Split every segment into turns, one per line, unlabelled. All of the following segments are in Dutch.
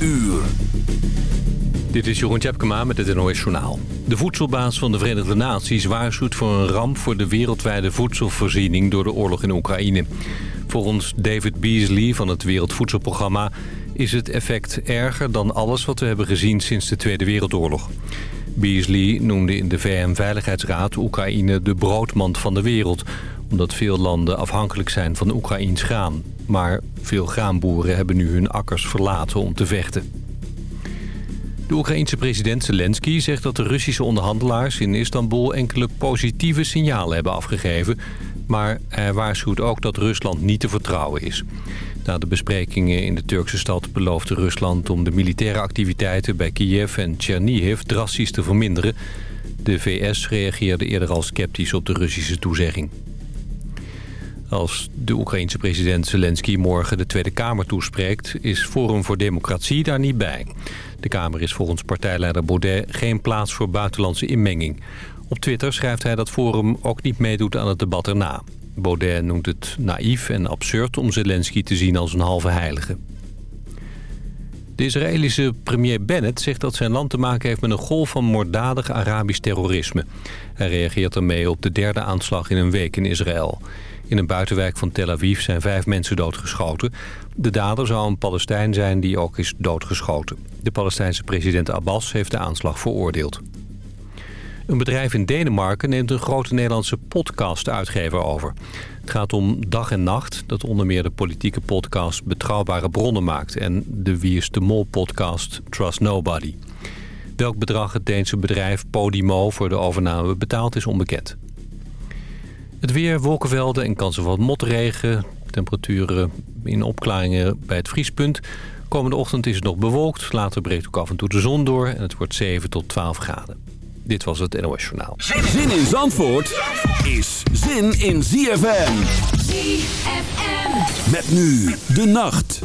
uur.
Dit is Jeroen Tjepkema met het NOS Journaal. De voedselbaas van de Verenigde Naties waarschuwt voor een ramp... voor de wereldwijde voedselvoorziening door de oorlog in Oekraïne. Volgens David Beasley van het Wereldvoedselprogramma... is het effect erger dan alles wat we hebben gezien sinds de Tweede Wereldoorlog. Beasley noemde in de VN-veiligheidsraad Oekraïne de broodmand van de wereld... omdat veel landen afhankelijk zijn van Oekraïns graan. Maar veel graanboeren hebben nu hun akkers verlaten om te vechten. De Oekraïense president Zelensky zegt dat de Russische onderhandelaars in Istanbul enkele positieve signalen hebben afgegeven. Maar hij waarschuwt ook dat Rusland niet te vertrouwen is. Na de besprekingen in de Turkse stad beloofde Rusland om de militaire activiteiten bij Kiev en Chernihiv drastisch te verminderen. De VS reageerde eerder al sceptisch op de Russische toezegging. Als de Oekraïense president Zelensky morgen de Tweede Kamer toespreekt... is Forum voor Democratie daar niet bij. De Kamer is volgens partijleider Baudet geen plaats voor buitenlandse inmenging. Op Twitter schrijft hij dat Forum ook niet meedoet aan het debat erna. Baudet noemt het naïef en absurd om Zelensky te zien als een halve heilige. De Israëlische premier Bennett zegt dat zijn land te maken heeft met een golf van moorddadig Arabisch terrorisme. Hij reageert ermee op de derde aanslag in een week in Israël. In een buitenwijk van Tel Aviv zijn vijf mensen doodgeschoten. De dader zou een Palestijn zijn die ook is doodgeschoten. De Palestijnse president Abbas heeft de aanslag veroordeeld. Een bedrijf in Denemarken neemt een grote Nederlandse podcast-uitgever over. Het gaat om Dag en Nacht, dat onder meer de politieke podcast Betrouwbare Bronnen maakt... en de Wie is de Mol-podcast Trust Nobody. Welk bedrag het Deense bedrijf Podimo voor de overname betaalt is onbekend. Het weer, wolkenvelden en kansen van motregen. Temperaturen in opklaringen bij het vriespunt. Komende ochtend is het nog bewolkt. Later breekt ook af en toe de zon door. En het wordt 7 tot 12 graden. Dit was het NOS Journaal.
Zin in Zandvoort is zin in ZFM.
ZFM.
Met nu de nacht.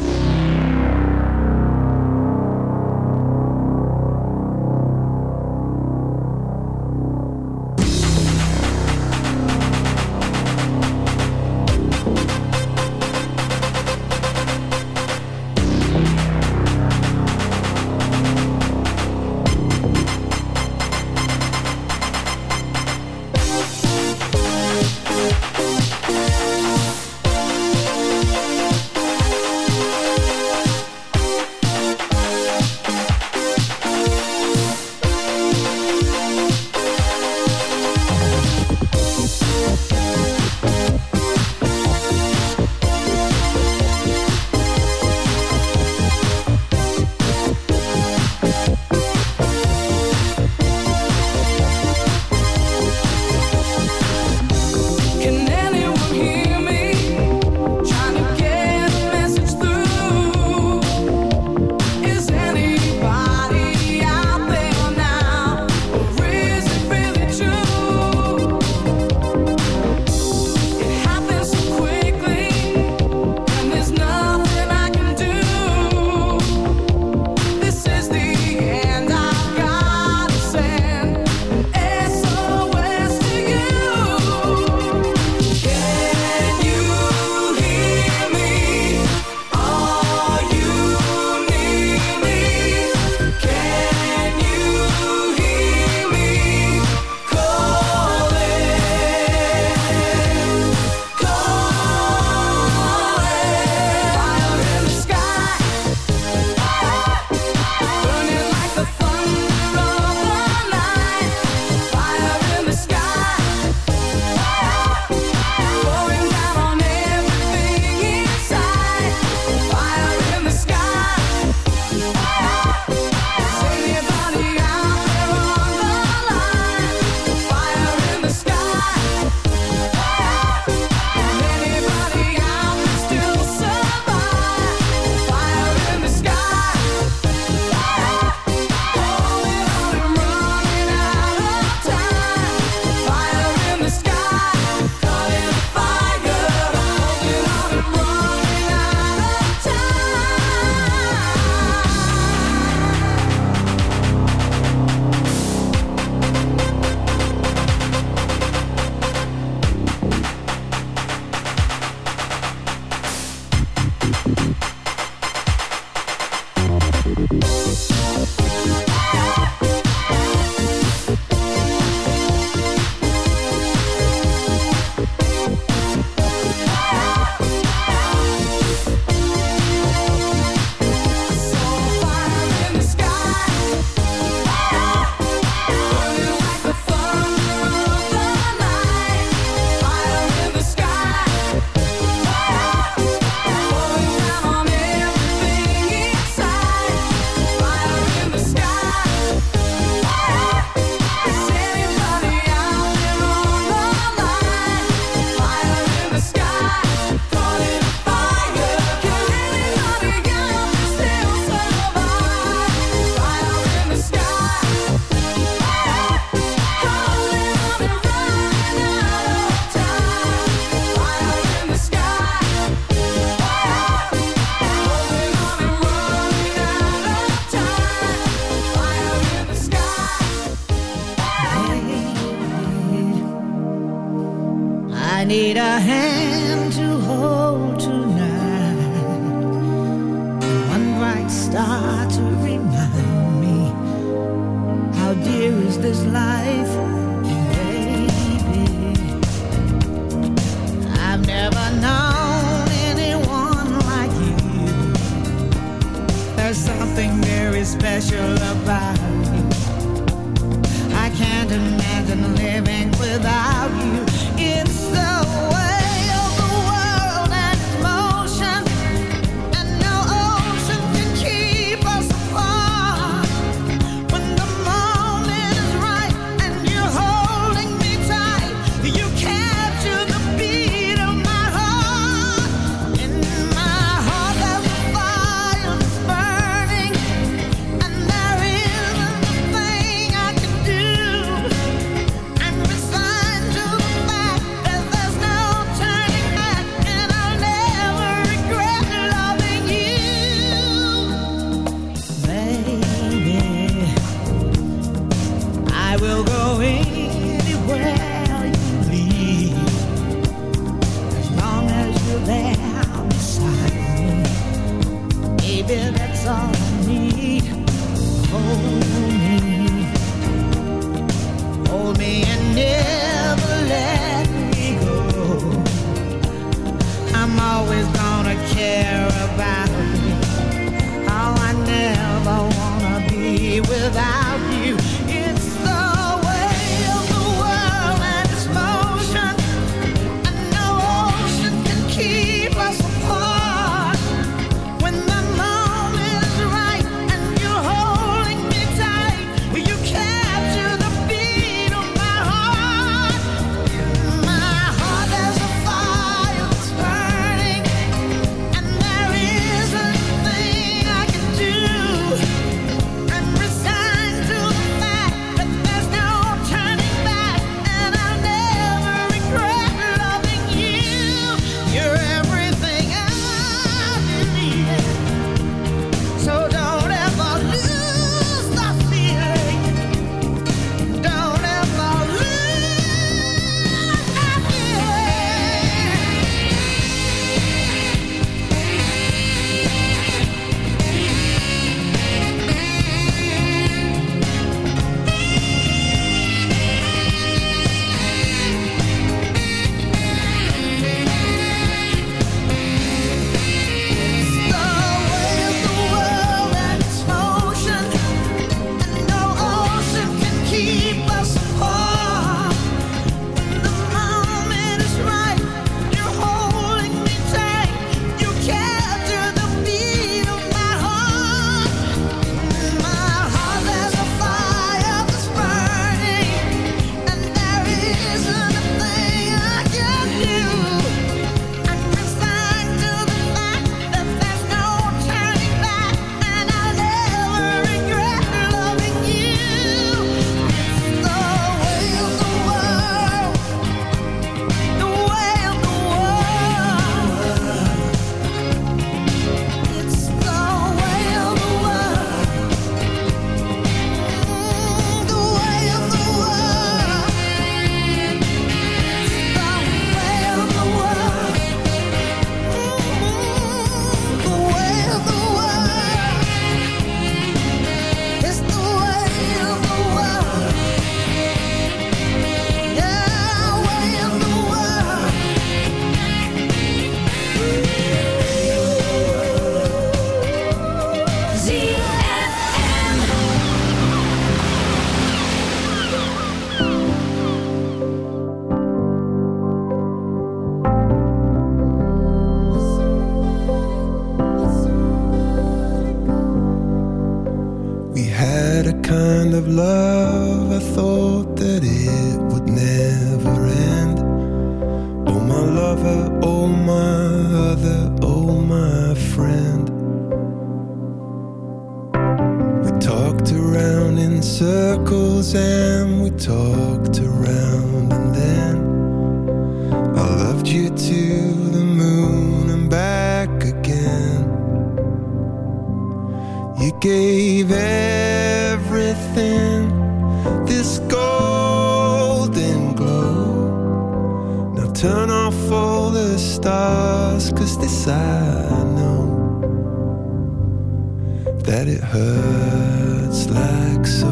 Hurts like so.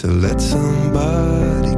To let somebody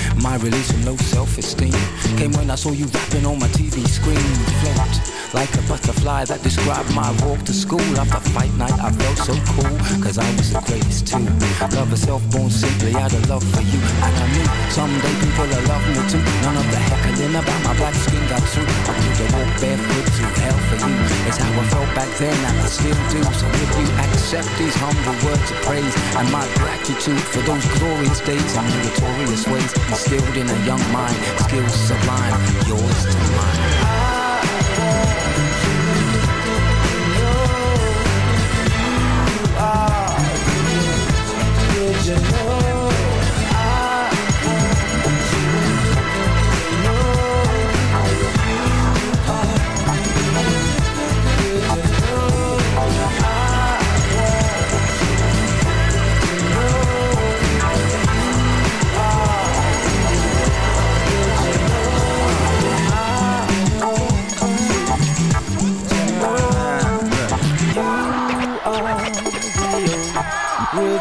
My release from low self-esteem. Came when I saw you rapping on my TV screen. Flipped like a butterfly that described my walk to school. After fight night I felt so cool Cause I was the greatest too. Love herself born simply out of love for you. And I knew someday people will love me too. None of the heckling about my black skin got through. I could to walk barefoot back then and I still do. So if you accept these humble words of praise and my gratitude for those glorious days and meritorious ways instilled in a young mind, skills sublime, yours to mine.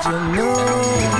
you know?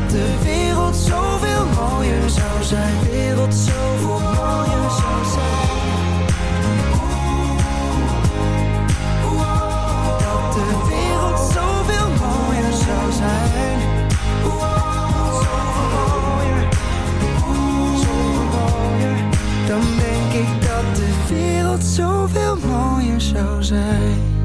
dat de wereld zoveel mooier zou zijn. De wereld zoveel mooier zou zijn. Dat de wereld zoveel mooier zou zijn. Zoveel mooier. Zoveel mooier. Dan denk ik dat de wereld zoveel mooier zou zijn.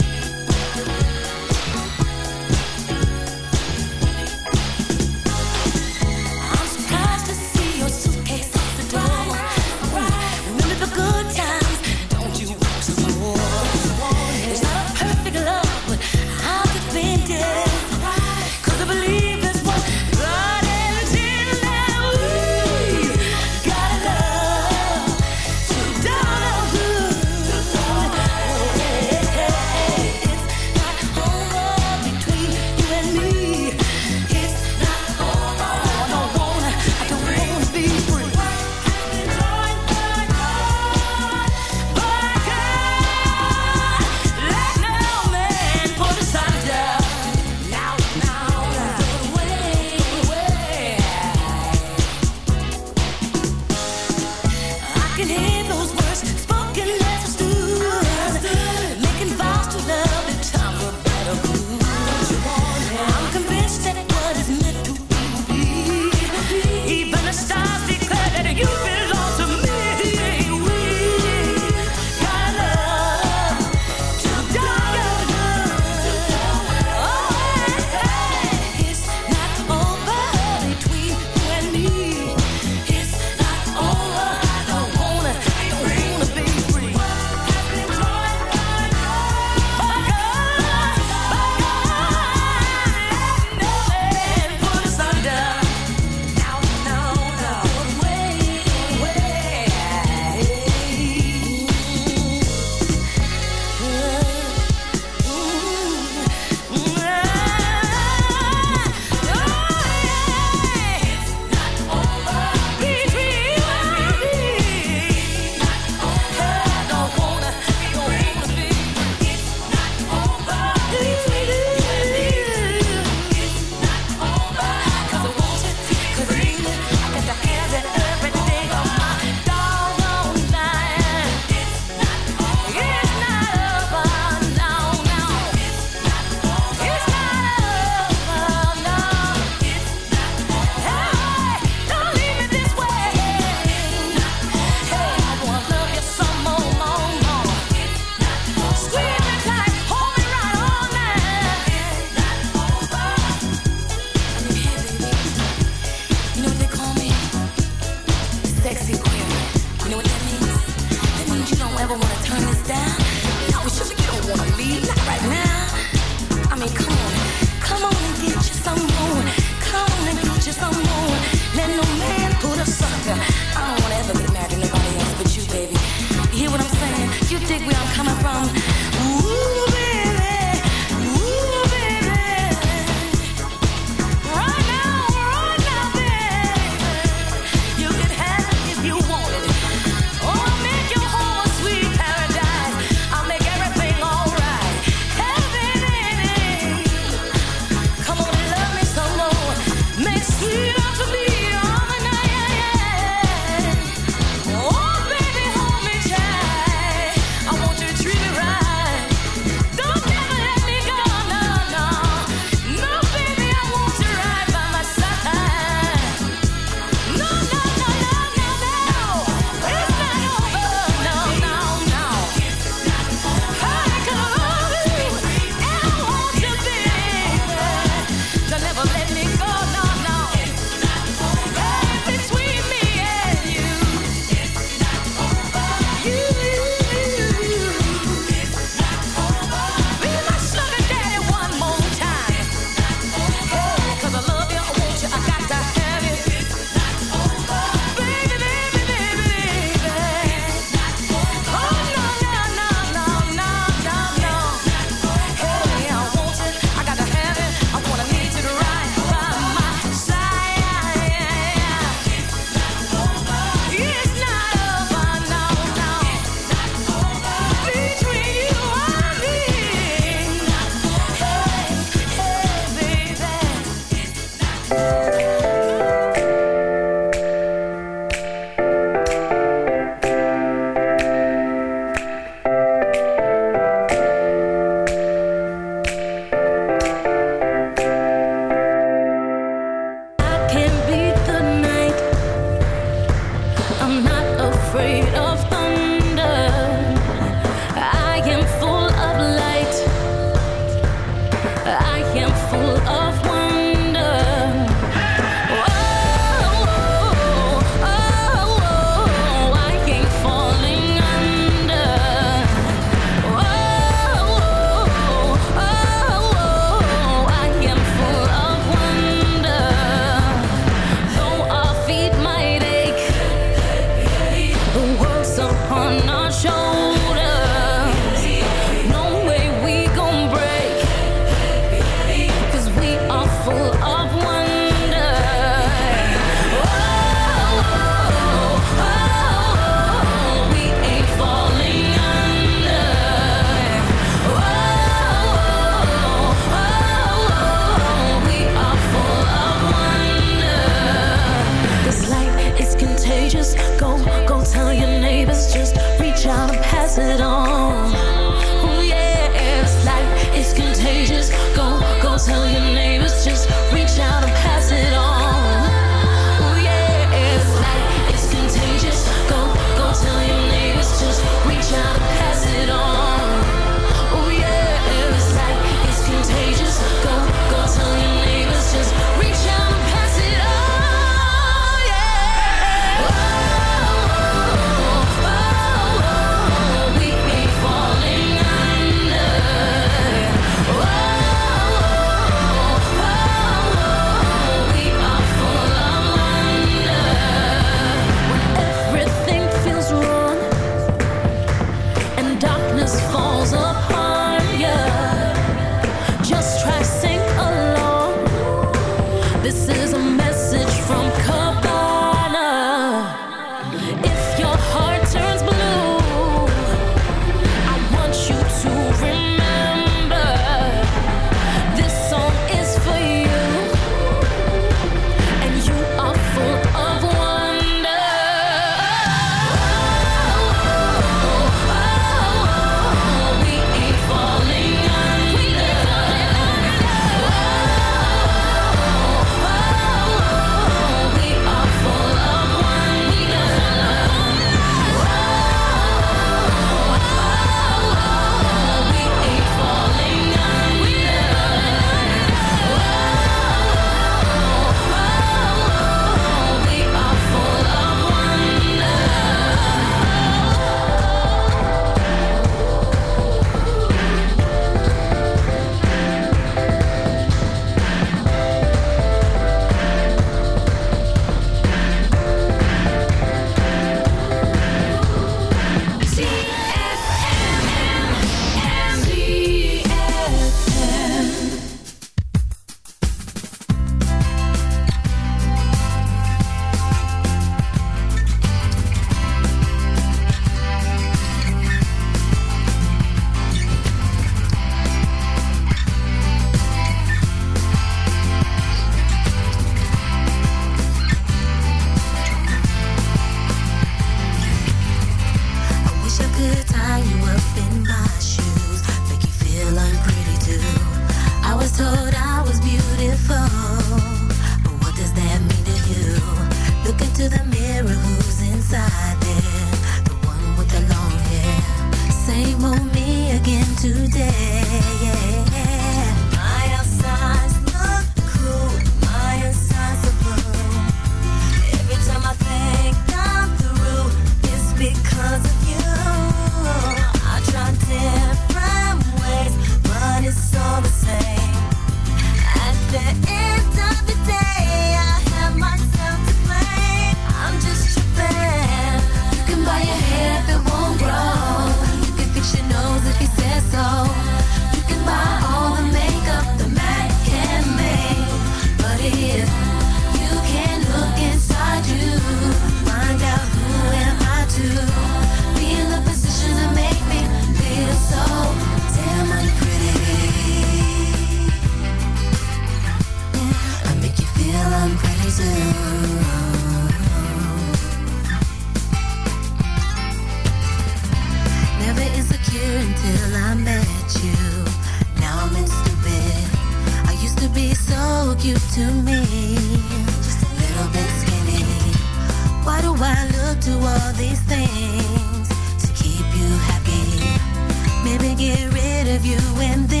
get rid of you and then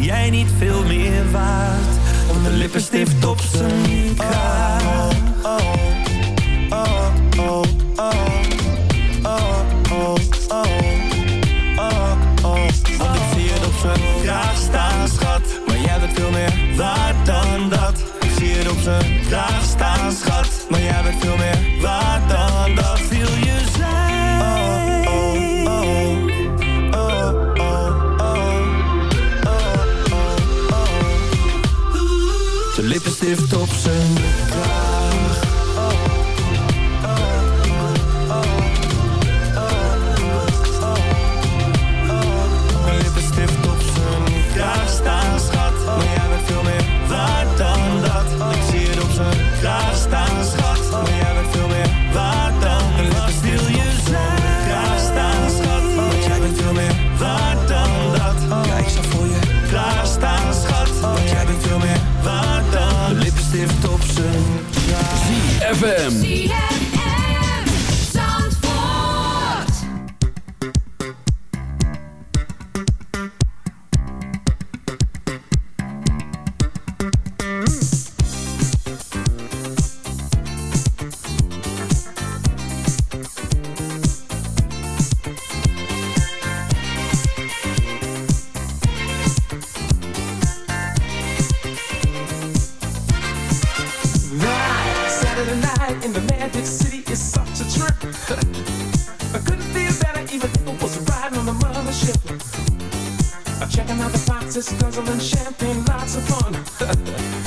jij
niet veel meer waard
want
de lippenstift op zijn
kaart. Checking out the socks, guzzling champagne, lots of fun.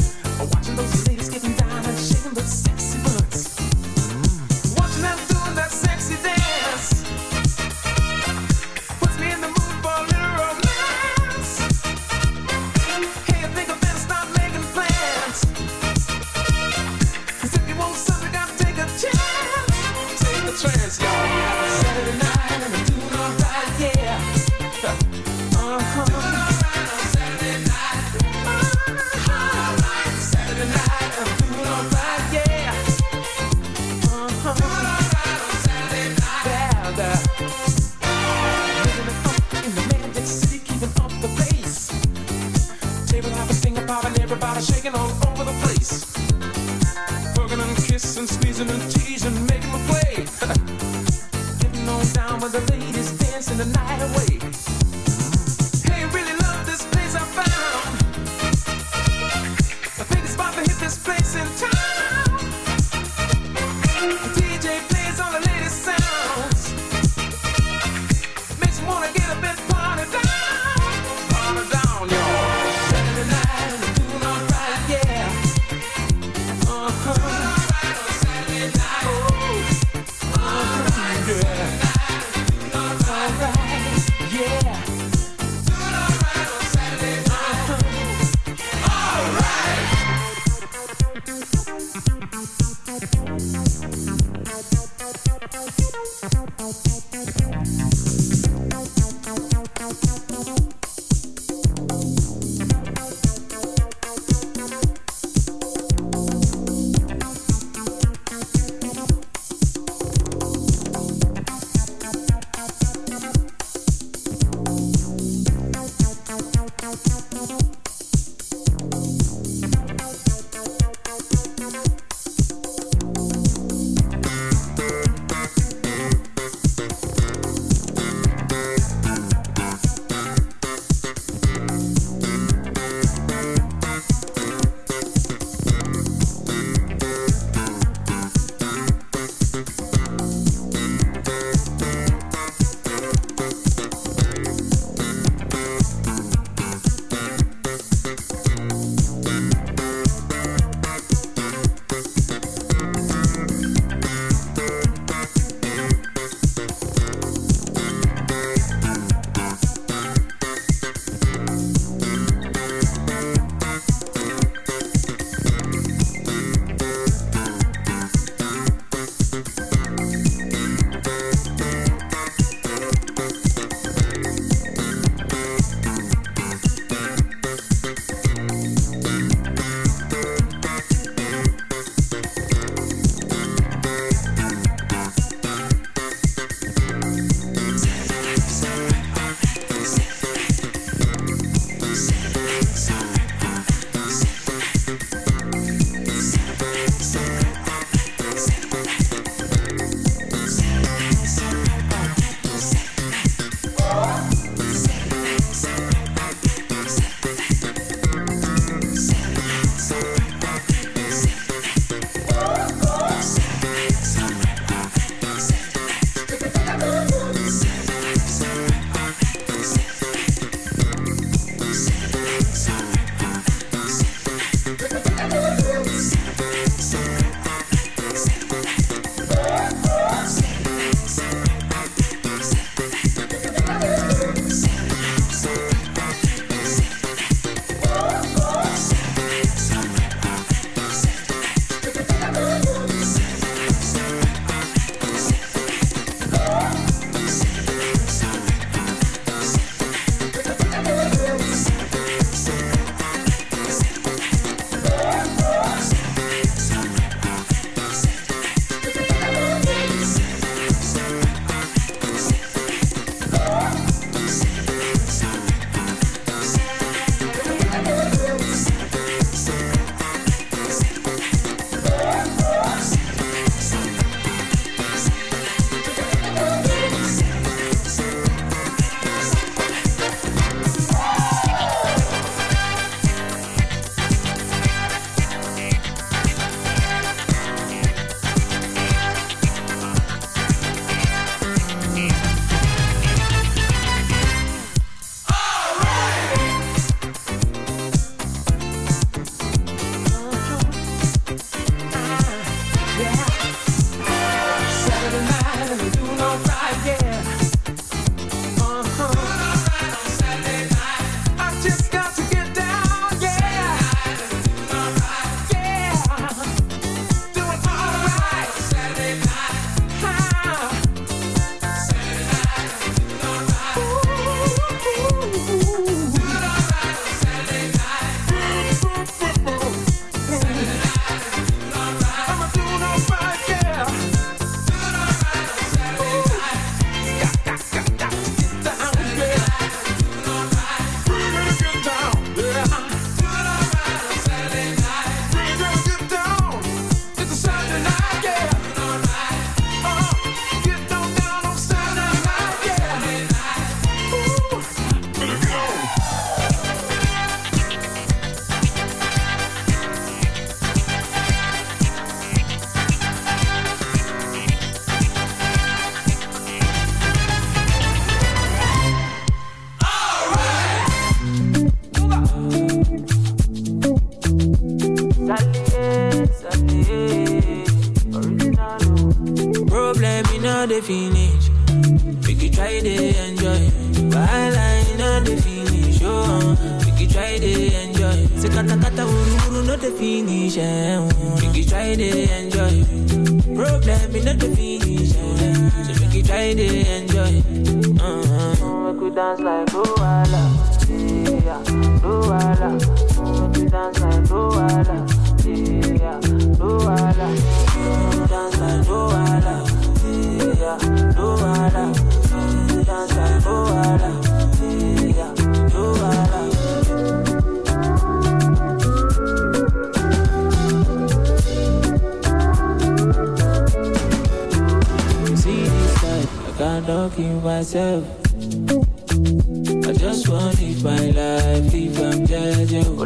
I'm
judging.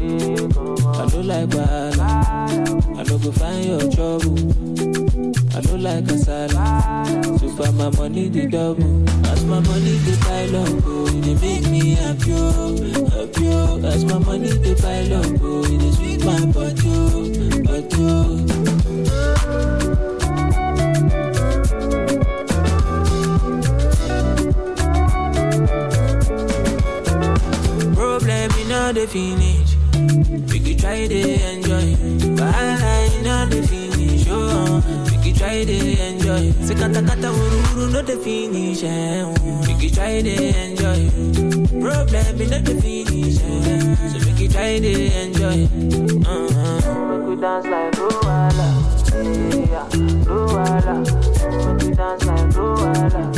Eh, I don't like bad, I don't go find your trouble. I don't like a salad, so far my money the double. As my money the pile up, oh, dey make me happy, oh, happy. oh. As my money the pile up, oh, dey sweet my body, oh, oh. All the finish. We could try to enjoy. I know the finish. Oh, we could try to enjoy. Say kata kata uru uru no the finish. Eh. oh. We could try to enjoy. Problem in all the finish. Eh. So we could try to enjoy. Uh-huh. We could dance like Luala. Yeah, Luala. We could dance like Luala.